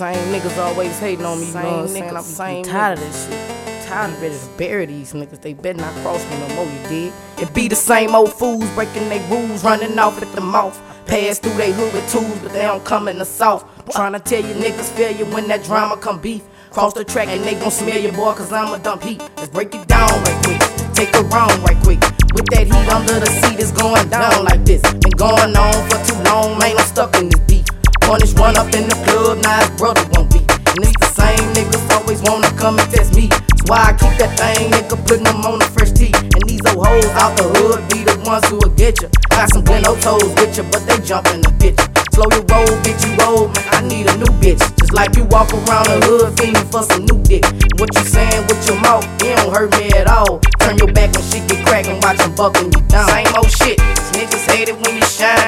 Same niggas always hating on me, you know what I'm saying? I'm same tired of this shit. Tired of ready to bury these niggas. They better not cross me no more, you did. It be the same old fools breaking their rules, running off at the mouth. Pass through they hood with tools, but they don't come in the south. Trying to tell you niggas failure when that drama come beef. Cross the track and they gon' smell your boy, cause I'm a dump heat. Let's break it down right quick. Take it round right quick. With that heat under the seat, it's going down like this. Been going on for too long, man. I'm stuck in this. Punish one up in the club, now his brother won't be. And it's the same niggas always wanna come and test me. That's why I keep that thing, nigga, putting them on the fresh tee. And these old hoes out the hood be the ones who will get you. Got some Glen toes with you, but they jump in the picture. Slow your roll, bitch, you roll, man. I need a new bitch. Just like you walk around the hood feeling for some new dick. What you saying with your mouth, it don't hurt me at all. Turn your back when shit get crackin', watch them buckin' you down. Same old shit, niggas hate it when you shine.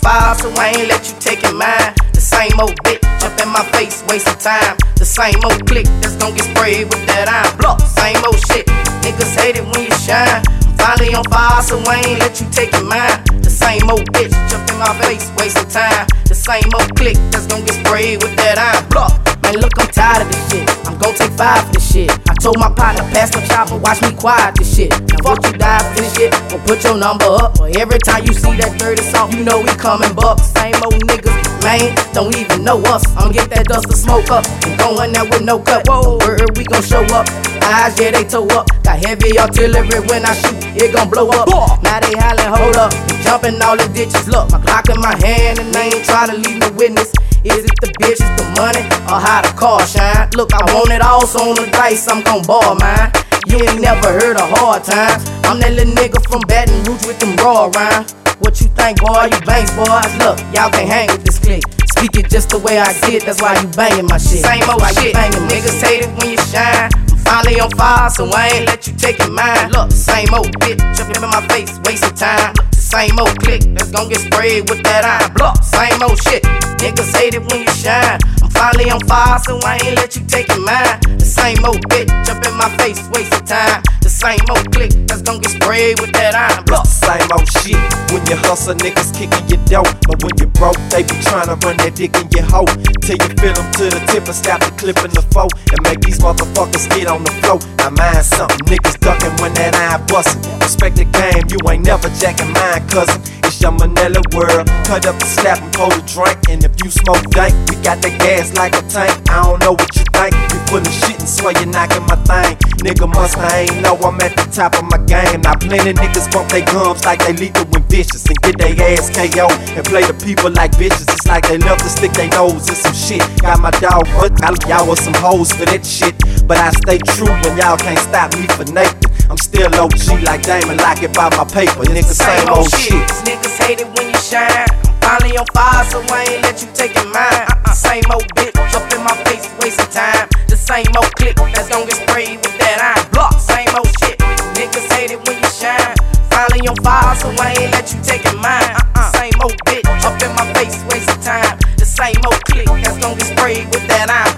Fire, so I ain't let you take it mine. The same old bitch, jump in my face, wasting time. The same old click that's gon' get sprayed with that iron block. Same old shit, niggas hate it when you shine. Finally on fire, so I ain't let you take it mine. The same old bitch, jump in my face, wasting time. The same old click that's gon' get sprayed with that iron block. Man, look, I'm tired of this shit. I'm gon' take five for this shit. I told my partner, pass my chopper, watch me quiet this shit. Now, fuck you die for this shit, or put your number up. But every time you see that dirty song, you know we coming buck. Same old niggas, man, don't even know us. I'ma get that dust to smoke up. I'm going there with no cut. Whoa, word, we gon' show up. Eyes, yeah, they toe up. Got heavy artillery when I shoot, it gon' blow up. Now they hollering, hold up. Jumping all the ditches. Look, my Glock in my hand, and I ain't trying to leave no witness. Is it the bitches, the money, or how the car shine? Look, I want it all, so on the dice, I'm gon' ball mine. You ain't never heard of hard times. I'm that little nigga from Baton Rouge with them raw rhymes. What you think, boy? You bangs, boys. Look, y'all can't hang with this clique. Speak it just the way I did, that's why you banging my shit. Same old why shit. Banging niggas hate it when you shine. I'm finally on fire, so I ain't let you take it mine. Look, same old bitch, jumping in my face, wasting time. Same old click that's gon' get sprayed with that iron block. Same old shit. Niggas hate it when you shine. I'm finally on fire, so I ain't let you take it mine. The same old bitch, jump in my face, waste wasting time. The same old click that's gon' get sprayed with that iron block. Same old shit. When you hustle, niggas kicking your dough. But when you broke, they be tryna run that dick in your hoe. Till you fill them to the tip and stop the clip in the foe. And make these motherfuckers get on the floor. Now mind something, niggas ducking when that iron bustin'. Respect the game, you ain't never jacking mine, cousin. It's your Manila world. Cut up the slap and pour the drink. And if you smoke dank, we got that gas like a tank. I don't know what you think. Full of shit and swear you're my thing. Nigga must ain't know I'm at the top of my game. Now plenty niggas bump they gums like they lethal when vicious and get their ass KO and play the people like bitches. It's like they love to stick their nose in some shit. Got my dog, but y'all was some hoes for that shit. But I stay true when y'all can't stop me for nothing. I'm still OG like Damon, lock it by my paper. Nigga, same old shit. These niggas hate it when you shine. I'm finally on fire, so I ain't let you take it mine. Uh-uh. Same old your vibe, so I ain't let you take mine. Uh-uh. Same old bitch up in my face, waste of time. The same old click that's gonna get sprayed with that iron.